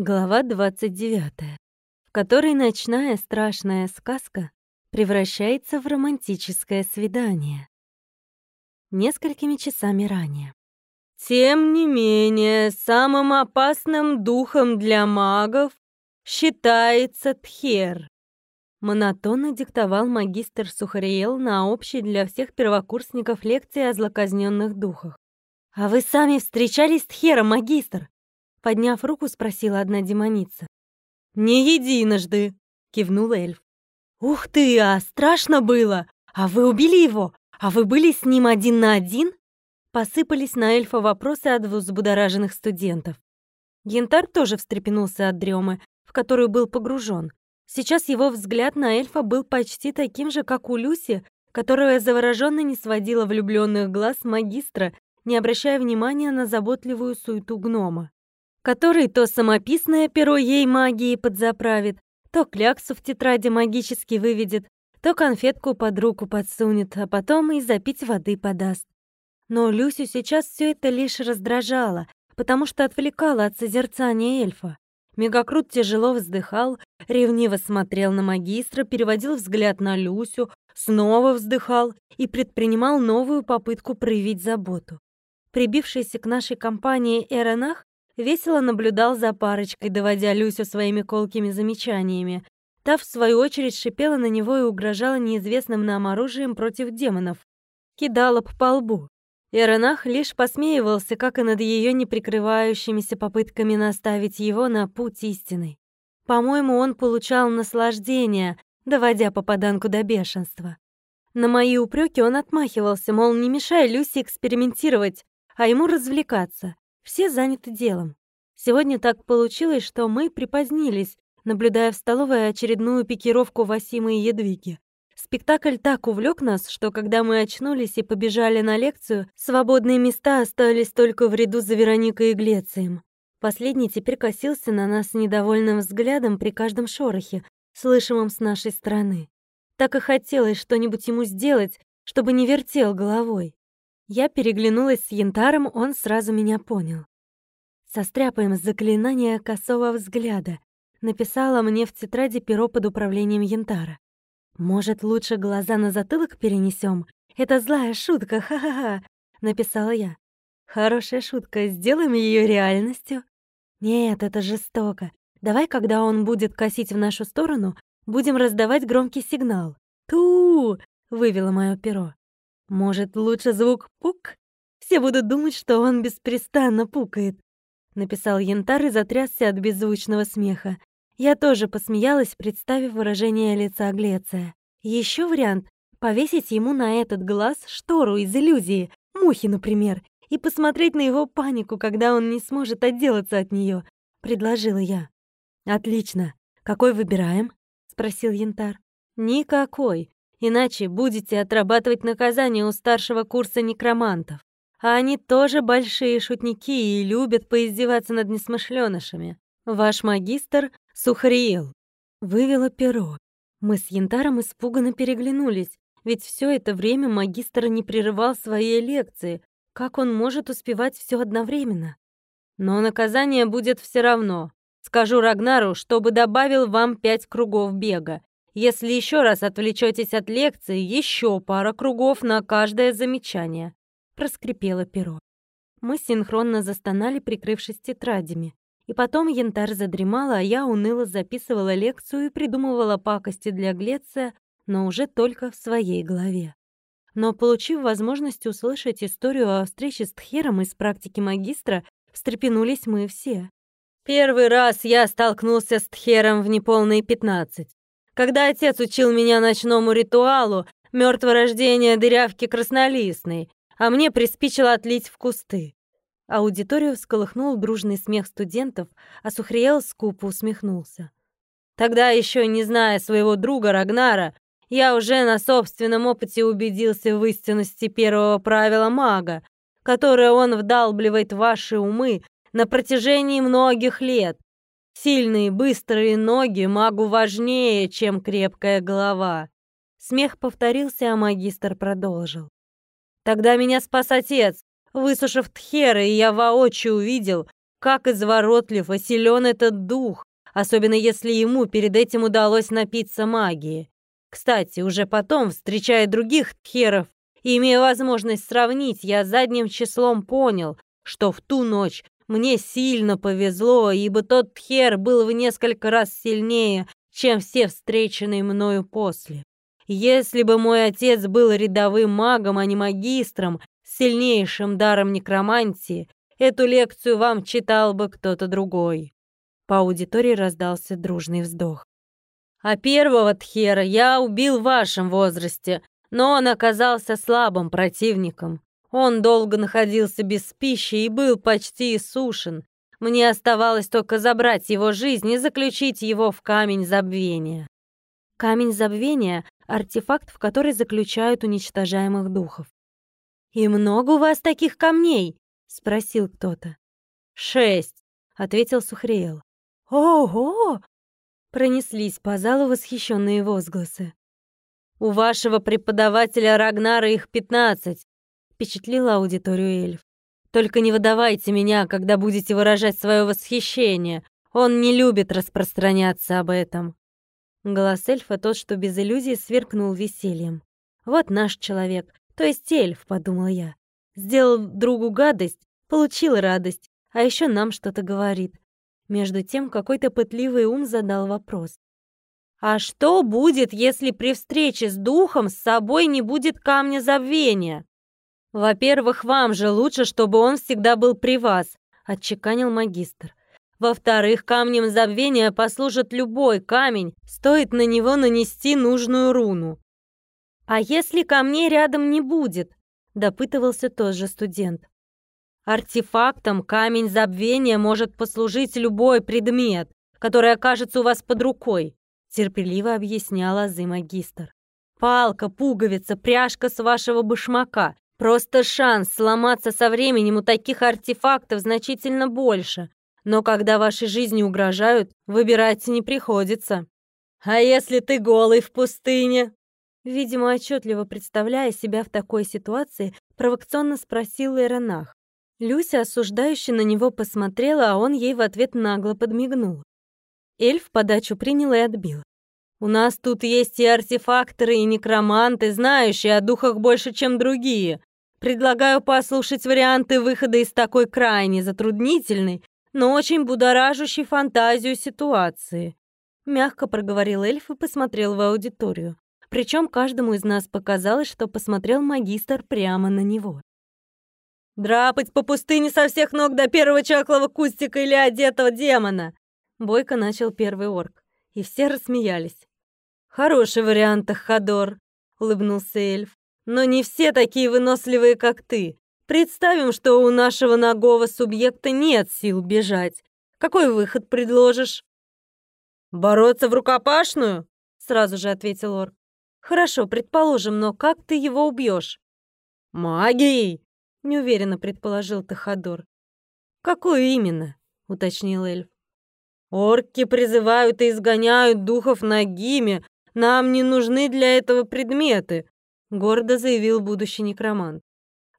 Глава 29, в которой ночная страшная сказка превращается в романтическое свидание. Несколькими часами ранее. Тем не менее, самым опасным духом для магов считается Тхер. Монотонно диктовал магистр Сухариел на общей для всех первокурсников лекции о злоказненных духах. «А вы сами встречались с Тхером, магистр?» Подняв руку, спросила одна демоница. «Не единожды!» — кивнул эльф. «Ух ты, а страшно было! А вы убили его? А вы были с ним один на один?» Посыпались на эльфа вопросы от взбудораженных студентов. Янтарь тоже встрепенулся от дремы, в которую был погружен. Сейчас его взгляд на эльфа был почти таким же, как у Люси, которая завороженно не сводила влюбленных глаз магистра, не обращая внимания на заботливую суету гнома который то самописное перо ей магии подзаправит, то кляксу в тетради магически выведет, то конфетку под руку подсунет, а потом и запить воды подаст. Но Люсю сейчас все это лишь раздражало, потому что отвлекало от созерцания эльфа. Мегакрут тяжело вздыхал, ревниво смотрел на магистра, переводил взгляд на Люсю, снова вздыхал и предпринимал новую попытку проявить заботу. Прибившийся к нашей компании Эронах весело наблюдал за парочкой, доводя Люсю своими колкими замечаниями. Та, в свою очередь, шипела на него и угрожала неизвестным нам оружием против демонов. Кидала по лбу. Иронах лишь посмеивался, как и над ее неприкрывающимися попытками наставить его на путь истины. По-моему, он получал наслаждение, доводя попаданку до бешенства. На мои упреки он отмахивался, мол, не мешай Люси экспериментировать, а ему развлекаться. Все заняты делом. Сегодня так получилось, что мы припозднились, наблюдая в столовой очередную пикировку Васима и Едвиги. Спектакль так увлек нас, что когда мы очнулись и побежали на лекцию, свободные места остались только в ряду за Вероникой и Глецием. Последний теперь косился на нас недовольным взглядом при каждом шорохе, слышимом с нашей стороны. Так и хотелось что-нибудь ему сделать, чтобы не вертел головой. Я переглянулась с Янтаром, он сразу меня понял. Состряпаем заклинание косого взгляда. Написала мне в тетради перо под управлением Янтара. Может, лучше глаза на затылок перенесем? Это злая шутка, ха-ха-ха, написала я. Хорошая шутка, сделаем ее реальностью. Нет, это жестоко. Давай, когда он будет косить в нашу сторону, будем раздавать громкий сигнал. Ту! вывело мое перо. Может, лучше звук «пук»? Все будут думать, что он беспрестанно пукает. Написал Янтар и затрясся от беззвучного смеха. Я тоже посмеялась, представив выражение лица Глеция. Еще вариант — повесить ему на этот глаз штору из иллюзии, мухи, например, и посмотреть на его панику, когда он не сможет отделаться от нее, предложила я. «Отлично. Какой выбираем?» — спросил Янтар. «Никакой. Иначе будете отрабатывать наказание у старшего курса некромантов. А они тоже большие шутники и любят поиздеваться над несмышленышами. Ваш магистр Сухариел. Вывела перо. Мы с Янтаром испуганно переглянулись, ведь все это время магистр не прерывал свои лекции. Как он может успевать все одновременно? Но наказание будет все равно. Скажу Рагнару, чтобы добавил вам пять кругов бега если еще раз отвлечетесь от лекции, еще пара кругов на каждое замечание», — проскрипело перо. Мы синхронно застонали, прикрывшись тетрадями. И потом янтарь задремала, а я уныло записывала лекцию и придумывала пакости для Глеция, но уже только в своей голове. Но, получив возможность услышать историю о встрече с Тхером из практики магистра, встрепенулись мы все. «Первый раз я столкнулся с Тхером в неполные пятнадцать. Когда отец учил меня ночному ритуалу, мертворождения дырявки краснолистной, а мне приспичило отлить в кусты. Аудиторию всколыхнул дружный смех студентов, а Сухриел скупо усмехнулся. Тогда еще не зная своего друга Рагнара, я уже на собственном опыте убедился в истинности первого правила мага, которое он вдалбливает в ваши умы на протяжении многих лет, Сильные, быстрые ноги магу важнее, чем крепкая голова. Смех повторился, а магистр продолжил. Тогда меня спас отец. Высушив тхеры, и я воочию увидел, как изворотлив и силен этот дух, особенно если ему перед этим удалось напиться магии. Кстати, уже потом, встречая других тхеров и имея возможность сравнить, я задним числом понял, что в ту ночь мне сильно повезло, ибо тот тхер был в несколько раз сильнее, чем все встреченные мною после. Если бы мой отец был рядовым магом, а не магистром, сильнейшим даром некромантии, эту лекцию вам читал бы кто-то другой. По аудитории раздался дружный вздох. А первого Тхера я убил в вашем возрасте, но он оказался слабым противником. Он долго находился без пищи и был почти иссушен. Мне оставалось только забрать его жизнь и заключить его в камень забвения. Камень забвения — артефакт, в который заключают уничтожаемых духов. «И много у вас таких камней?» — спросил кто-то. «Шесть», — ответил Сухриел. «Ого!» Пронеслись по залу восхищенные возгласы. «У вашего преподавателя Рагнара их пятнадцать», — впечатлила аудиторию эльф. «Только не выдавайте меня, когда будете выражать свое восхищение. Он не любит распространяться об этом». Голос эльфа, тот, что без иллюзий, сверкнул весельем. «Вот наш человек, то есть эльф», — подумал я. Сделал другу гадость, получил радость, а еще нам что-то говорит. Между тем какой-то пытливый ум задал вопрос. «А что будет, если при встрече с духом с собой не будет камня забвения?» «Во-первых, вам же лучше, чтобы он всегда был при вас», — отчеканил магистр. «Во-вторых, камнем забвения послужит любой камень, стоит на него нанести нужную руну». «А если камней рядом не будет?» — допытывался тот же студент. Артефактом камень забвения может послужить любой предмет, который окажется у вас под рукой, терпеливо объясняла Азы магистр. Палка, пуговица, пряжка с вашего башмака. Просто шанс сломаться со временем у таких артефактов значительно больше. Но когда вашей жизни угрожают, выбирать не приходится. А если ты голый в пустыне? Видимо, отчетливо представляя себя в такой ситуации, провокационно спросил Эронах. Люся осуждающе на него посмотрела, а он ей в ответ нагло подмигнул. Эльф подачу принял и отбил. «У нас тут есть и артефакторы, и некроманты, знающие о духах больше, чем другие. Предлагаю послушать варианты выхода из такой крайне затруднительной, но очень будоражащей фантазию ситуации». Мягко проговорил эльф и посмотрел в аудиторию. Причем каждому из нас показалось, что посмотрел магистр прямо на него. Драпать по пустыне со всех ног до первого чаклого кустика или одетого демона!» Бойко начал первый орк, и все рассмеялись. «Хороший вариант, Ходор», — улыбнулся эльф. «Но не все такие выносливые, как ты. Представим, что у нашего ногого субъекта нет сил бежать. Какой выход предложишь?» «Бороться в рукопашную?» — сразу же ответил орк. «Хорошо, предположим, но как ты его убьешь?» «Магией!» неуверенно предположил Тахадор. «Какую именно?» — уточнил эльф. «Орки призывают и изгоняют духов Нагиме. Нам не нужны для этого предметы», — гордо заявил будущий некромант.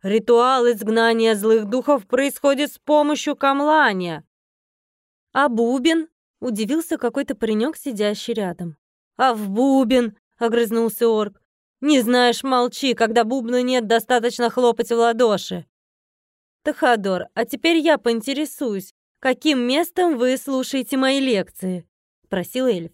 «Ритуал изгнания злых духов происходит с помощью камлания». «А бубен?» — удивился какой-то паренек, сидящий рядом. «А в бубен!» — огрызнулся орк. Не знаешь, молчи, когда бубна нет, достаточно хлопать в ладоши. Тахадор, а теперь я поинтересуюсь, каким местом вы слушаете мои лекции? Просил эльф.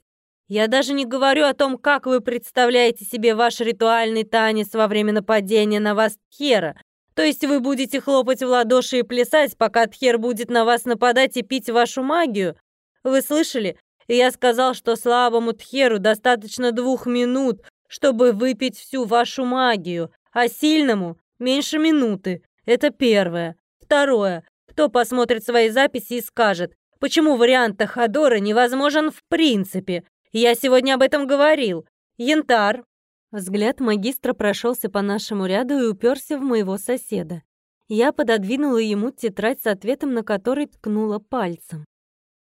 Я даже не говорю о том, как вы представляете себе ваш ритуальный танец во время нападения на вас Тхера. То есть вы будете хлопать в ладоши и плясать, пока Тхер будет на вас нападать и пить вашу магию? Вы слышали? Я сказал, что слабому Тхеру достаточно двух минут, чтобы выпить всю вашу магию, а сильному меньше минуты. Это первое. Второе. Кто посмотрит свои записи и скажет, почему вариант Тахадора невозможен в принципе? Я сегодня об этом говорил. Янтар. Взгляд магистра прошелся по нашему ряду и уперся в моего соседа. Я пододвинула ему тетрадь с ответом, на который ткнула пальцем.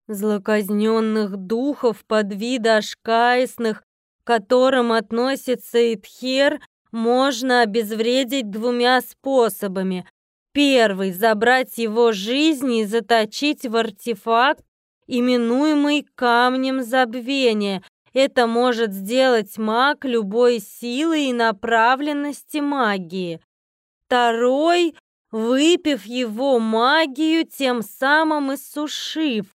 Злоказненных духов под вида ашкаисных которым относится Итхер, можно обезвредить двумя способами. Первый — забрать его жизнь и заточить в артефакт, именуемый камнем забвения. Это может сделать маг любой силы и направленности магии. Второй — выпив его магию, тем самым иссушив,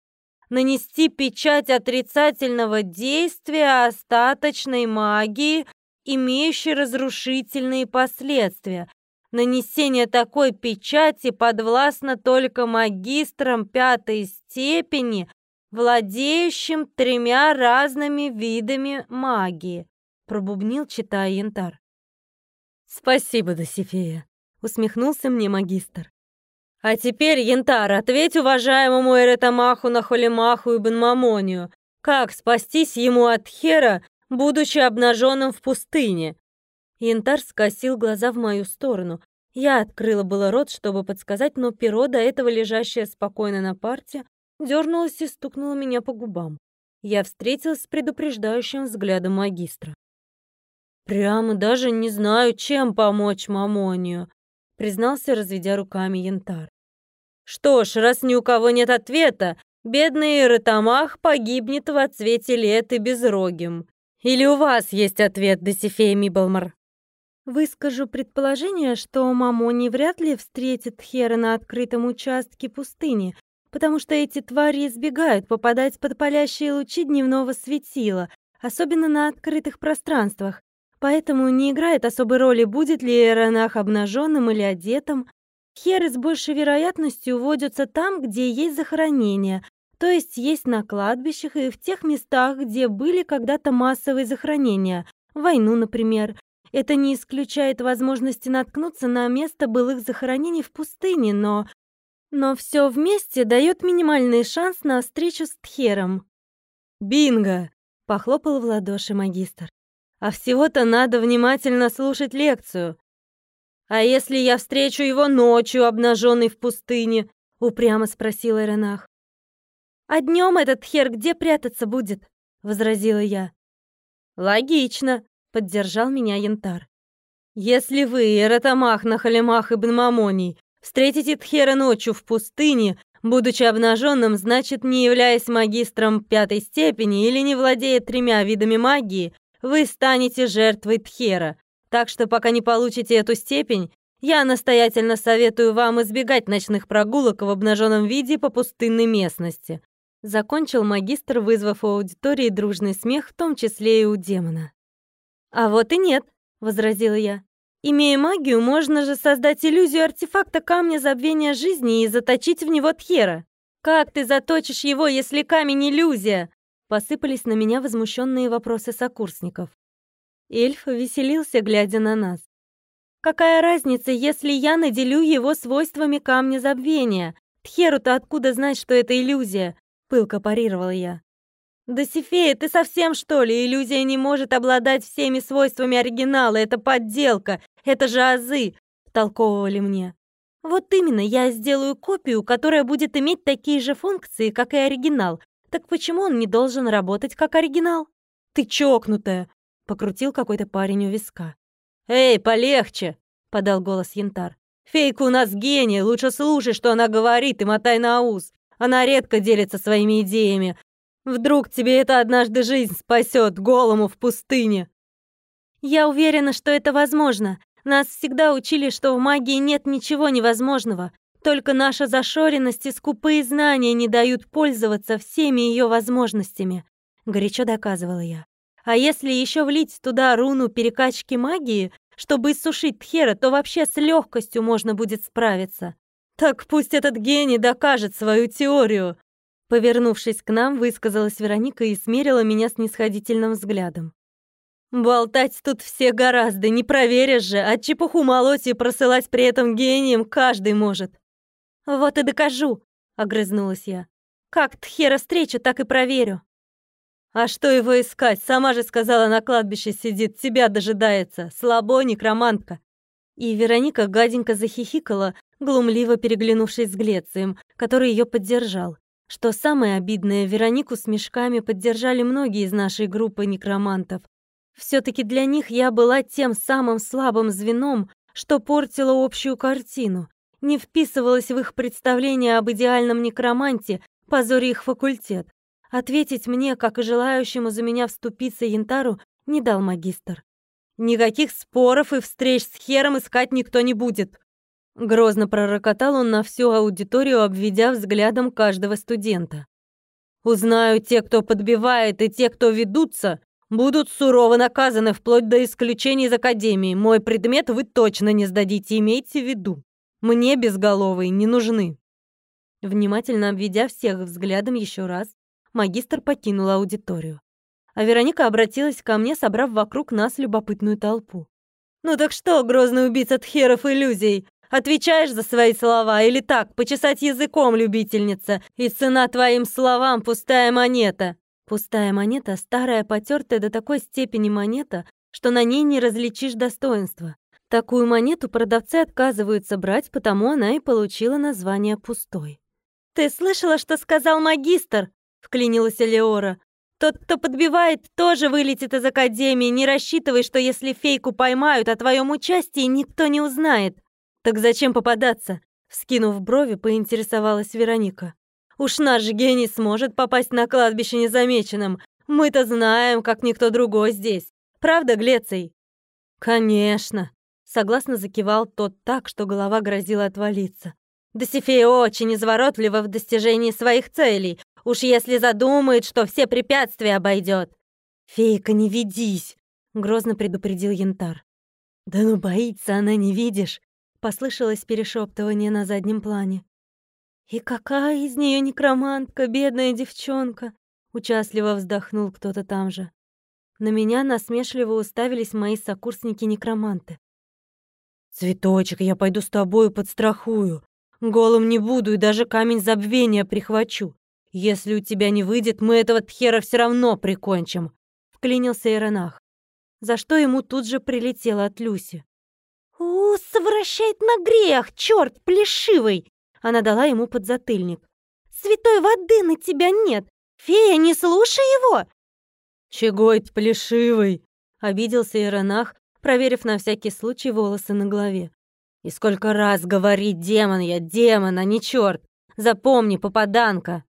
нанести печать отрицательного действия остаточной магии, имеющей разрушительные последствия. Нанесение такой печати подвластно только магистрам пятой степени, владеющим тремя разными видами магии, пробубнил, читая янтар. Спасибо, Досифея, усмехнулся мне магистр. А теперь, Янтар, ответь уважаемому Эретамаху Нахолимаху Ибн Мамонию, как спастись ему от Хера, будучи обнаженным в пустыне? Янтар скосил глаза в мою сторону. Я открыла было рот, чтобы подсказать, но перо, до этого лежащее спокойно на парте, дернулось и стукнуло меня по губам. Я встретилась с предупреждающим взглядом магистра. «Прямо даже не знаю, чем помочь Мамонию», признался, разведя руками янтар. «Что ж, раз ни у кого нет ответа, бедный Ротамах погибнет в отсвете лет и безрогим. Или у вас есть ответ, Досифея Мибалмар?» Выскажу предположение, что Мамони вряд ли встретит Хера на открытом участке пустыни, потому что эти твари избегают попадать под палящие лучи дневного светила, особенно на открытых пространствах, поэтому не играет особой роли, будет ли Эронах обнаженным или одетым. Херы с большей вероятностью водятся там, где есть захоронения, то есть есть на кладбищах и в тех местах, где были когда-то массовые захоронения, войну, например, это не исключает возможности наткнуться на место былых захоронений в пустыне, но... Но все вместе дает минимальный шанс на встречу с Тхером. «Бинго!» — похлопал в ладоши магистр. «А всего-то надо внимательно слушать лекцию. А если я встречу его ночью, обнаженный в пустыне?» — упрямо спросил Эренах. «А днем этот Тхер где прятаться будет?» — возразила я. «Логично», Поддержал меня Янтар. «Если вы, Эратамах на Халимах Ибн Мамоний, встретите Тхера ночью в пустыне, будучи обнаженным, значит, не являясь магистром пятой степени или не владея тремя видами магии, вы станете жертвой Тхера. Так что пока не получите эту степень, я настоятельно советую вам избегать ночных прогулок в обнаженном виде по пустынной местности». Закончил магистр, вызвав у аудитории дружный смех, в том числе и у демона. «А вот и нет», — возразила я. «Имея магию, можно же создать иллюзию артефакта камня забвения жизни и заточить в него Тхера. Как ты заточишь его, если камень — иллюзия?» Посыпались на меня возмущенные вопросы сокурсников. Эльф веселился, глядя на нас. «Какая разница, если я наделю его свойствами камня забвения? Тхеру-то откуда знать, что это иллюзия?» Пылко парировала я. «Досифея, ты совсем что ли? Иллюзия не может обладать всеми свойствами оригинала. Это подделка. Это же азы!» — толковывали мне. «Вот именно, я сделаю копию, которая будет иметь такие же функции, как и оригинал. Так почему он не должен работать как оригинал?» «Ты чокнутая!» — покрутил какой-то парень у виска. «Эй, полегче!» — подал голос Янтар. «Фейка у нас гений, лучше слушай, что она говорит, и мотай на ус. Она редко делится своими идеями, Вдруг тебе это однажды жизнь спасет голому в пустыне. Я уверена, что это возможно. Нас всегда учили, что в магии нет ничего невозможного. Только наша зашоренность и скупые знания не дают пользоваться всеми ее возможностями. Горячо доказывала я. А если еще влить туда руну перекачки магии, чтобы иссушить Тхера, то вообще с легкостью можно будет справиться. Так пусть этот гений докажет свою теорию. Повернувшись к нам, высказалась Вероника и смерила меня снисходительным взглядом. «Болтать тут все гораздо, не проверишь же, а чепуху молоть и просылать при этом гением каждый может». «Вот и докажу», — огрызнулась я. «Как Тхера встречу, так и проверю». «А что его искать? Сама же сказала, на кладбище сидит, тебя дожидается. Слабо, некромантка». И Вероника гаденько захихикала, глумливо переглянувшись с Глецием, который ее поддержал. Что самое обидное, Веронику с мешками поддержали многие из нашей группы некромантов. Все таки для них я была тем самым слабым звеном, что портило общую картину. не вписывалась в их представление об идеальном некроманте, позоре их факультет. Ответить мне, как и желающему за меня вступиться Янтару, не дал магистр. «Никаких споров и встреч с Хером искать никто не будет!» Грозно пророкотал он на всю аудиторию, обведя взглядом каждого студента. «Узнаю, те, кто подбивает, и те, кто ведутся, будут сурово наказаны вплоть до исключения из Академии. Мой предмет вы точно не сдадите, имейте в виду. Мне безголовые не нужны». Внимательно обведя всех взглядом еще раз, магистр покинул аудиторию. А Вероника обратилась ко мне, собрав вокруг нас любопытную толпу. «Ну так что, грозный убийца Тхеров иллюзий, отвечаешь за свои слова или так, почесать языком, любительница, и цена твоим словам пустая монета?» Пустая монета, старая, потертая до такой степени монета, что на ней не различишь достоинства. Такую монету продавцы отказываются брать, потому она и получила название пустой. «Ты слышала, что сказал магистр?» — вклинилась Элеора. «Тот, кто подбивает, тоже вылетит из Академии. Не рассчитывай, что если фейку поймают о твоем участии, никто не узнает». «Так зачем попадаться?» — вскинув брови, поинтересовалась Вероника. «Уж наш гений сможет попасть на кладбище незамеченным. Мы-то знаем, как никто другой здесь. Правда, Глеций?» «Конечно!» — согласно закивал тот так, что голова грозила отвалиться. Досифея очень изворотлива в достижении своих целей, уж если задумает, что все препятствия обойдет. «Фейка, не ведись!» — грозно предупредил Янтар. «Да ну боится она, не видишь!» — послышалось перешептывание на заднем плане. «И какая из нее некромантка, бедная девчонка!» — участливо вздохнул кто-то там же. На меня насмешливо уставились мои сокурсники-некроманты. «Цветочек, я пойду с тобою подстрахую. Голым не буду и даже камень забвения прихвачу. Если у тебя не выйдет, мы этого тхера все равно прикончим», — вклинился Иронах, за что ему тут же прилетело от Люси. «У, совращает на грех, черт плешивый!» Она дала ему подзатыльник. «Святой воды на тебя нет! Фея, не слушай его!» «Чего это плешивый?» — обиделся Иронах, проверив на всякий случай волосы на голове. И сколько раз говорить демон я, демон, а не черт. Запомни, попаданка.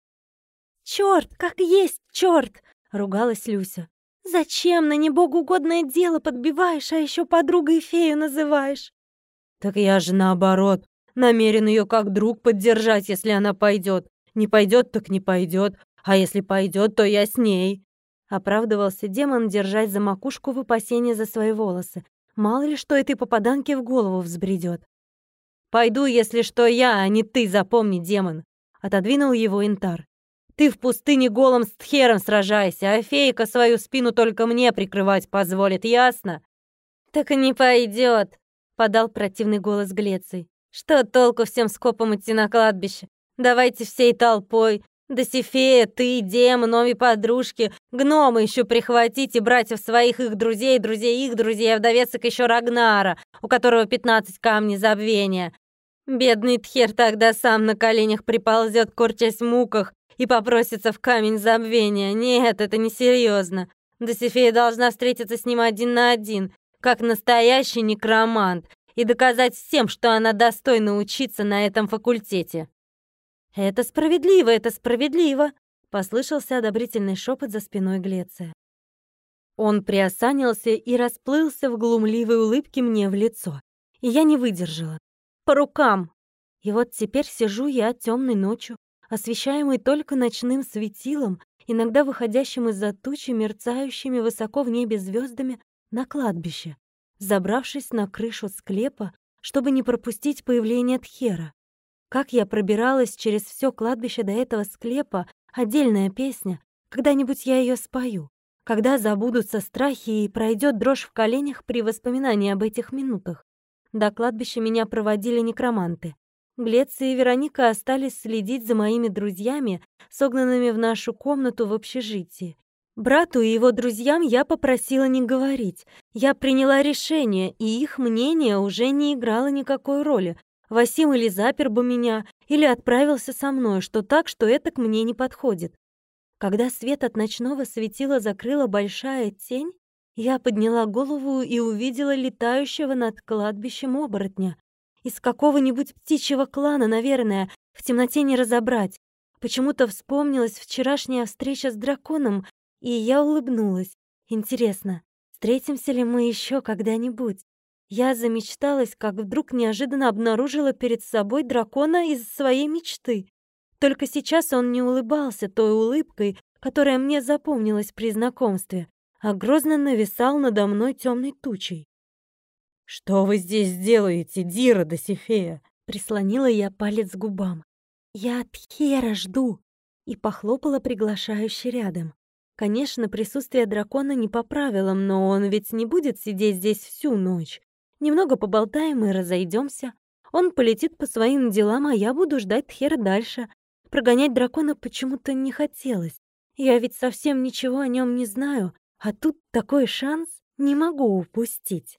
Черт, как есть черт, ругалась Люся. Зачем на небогоугодное дело подбиваешь, а еще подругой фею называешь? Так я же наоборот, намерен ее как друг поддержать, если она пойдет. Не пойдет, так не пойдет, а если пойдет, то я с ней. Оправдывался демон держать за макушку в опасении за свои волосы, Мало ли что этой попаданке в голову взбредет. «Пойду, если что, я, а не ты, запомни, демон!» Отодвинул его Интар. «Ты в пустыне голым с Тхером сражайся, а фейка свою спину только мне прикрывать позволит, ясно?» «Так не пойдет», — подал противный голос Глеций. «Что толку всем скопом идти на кладбище? Давайте всей толпой, Досифея, ты, демон, обе подружки, гномы еще прихватите, братьев своих, их друзей, друзей их друзей, а вдовецок еще Рагнара, у которого пятнадцать камней забвения. Бедный Тхер тогда сам на коленях приползет, корчась в муках, и попросится в камень забвения. Нет, это несерьезно. Досифея должна встретиться с ним один на один, как настоящий некромант, и доказать всем, что она достойна учиться на этом факультете. «Это справедливо, это справедливо!» — послышался одобрительный шепот за спиной Глеция. Он приосанился и расплылся в глумливой улыбке мне в лицо. И я не выдержала. «По рукам!» И вот теперь сижу я темной ночью, освещаемой только ночным светилом, иногда выходящим из-за тучи, мерцающими высоко в небе звездами, на кладбище, забравшись на крышу склепа, чтобы не пропустить появление Тхера. Как я пробиралась через все кладбище до этого склепа — отдельная песня. Когда-нибудь я ее спою. Когда забудутся страхи и пройдет дрожь в коленях при воспоминании об этих минутах. До кладбища меня проводили некроманты. Глеция и Вероника остались следить за моими друзьями, согнанными в нашу комнату в общежитии. Брату и его друзьям я попросила не говорить. Я приняла решение, и их мнение уже не играло никакой роли, Васим или запер бы меня, или отправился со мной, что так, что это к мне не подходит. Когда свет от ночного светила закрыла большая тень, я подняла голову и увидела летающего над кладбищем оборотня. Из какого-нибудь птичьего клана, наверное, в темноте не разобрать. Почему-то вспомнилась вчерашняя встреча с драконом, и я улыбнулась. Интересно, встретимся ли мы еще когда-нибудь? Я замечталась, как вдруг неожиданно обнаружила перед собой дракона из своей мечты. Только сейчас он не улыбался той улыбкой, которая мне запомнилась при знакомстве, а грозно нависал надо мной темной тучей. «Что вы здесь делаете, Дира Досифея?» Прислонила я палец к губам. «Я от Хера жду!» И похлопала приглашающе рядом. Конечно, присутствие дракона не по правилам, но он ведь не будет сидеть здесь всю ночь. Немного поболтаем и разойдемся. Он полетит по своим делам, а я буду ждать Тхера дальше. Прогонять дракона почему-то не хотелось. Я ведь совсем ничего о нем не знаю, а тут такой шанс не могу упустить.